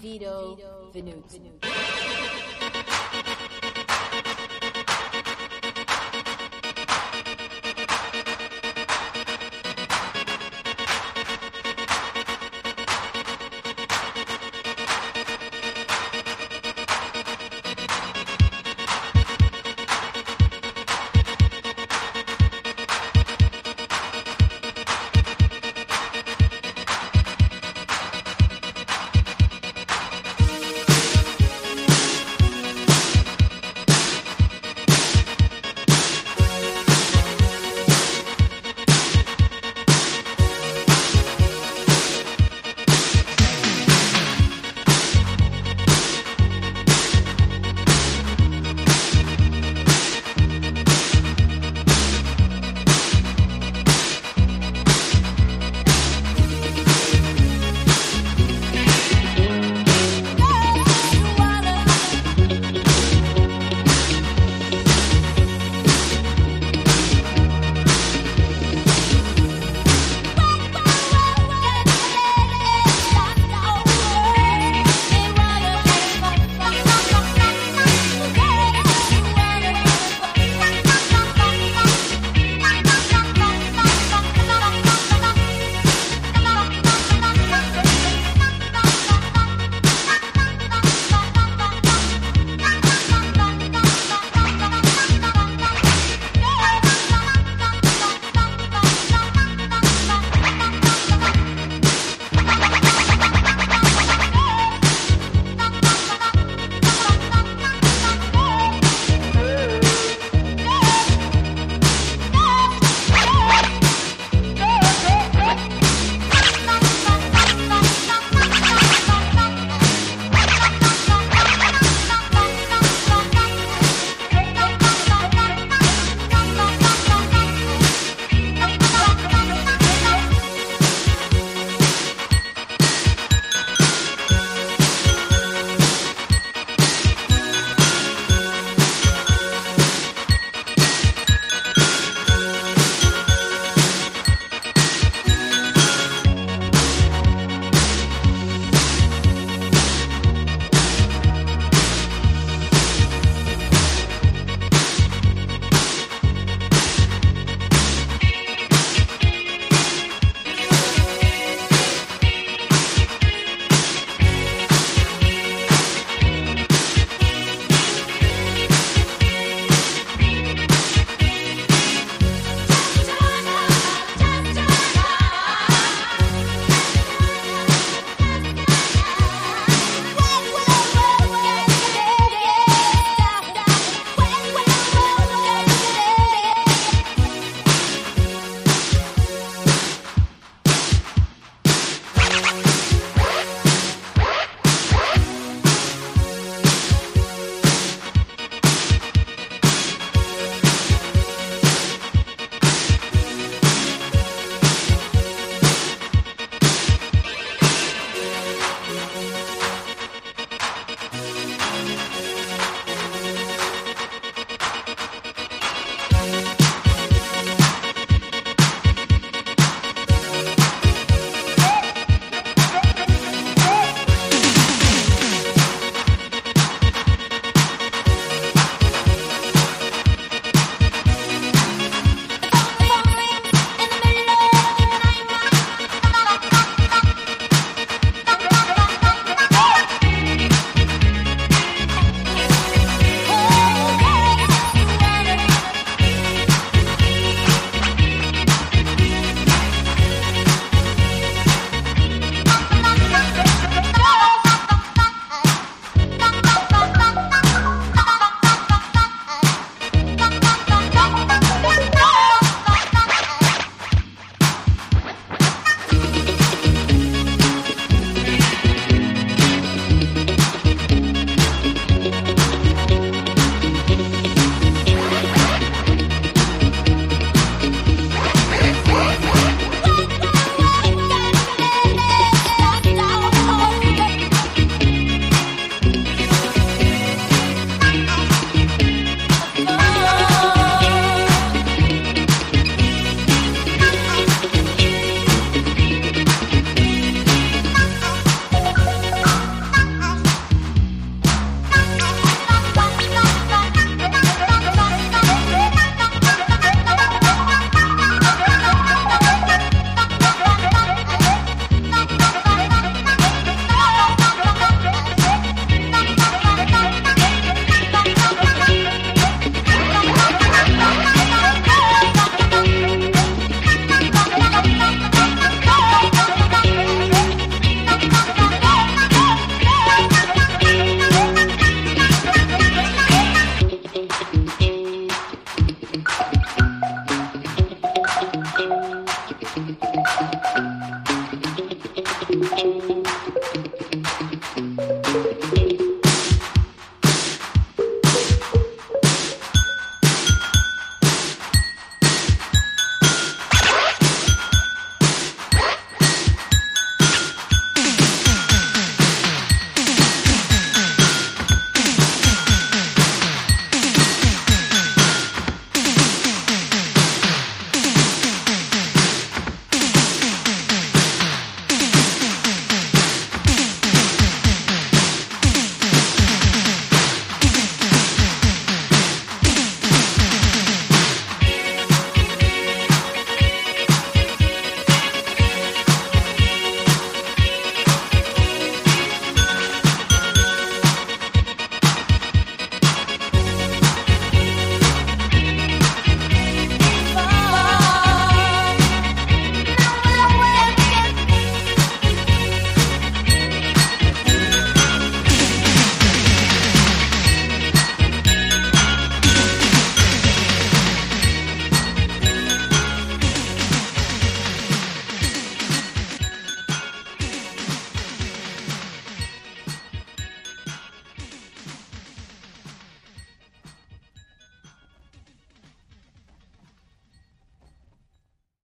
Vito Venuti.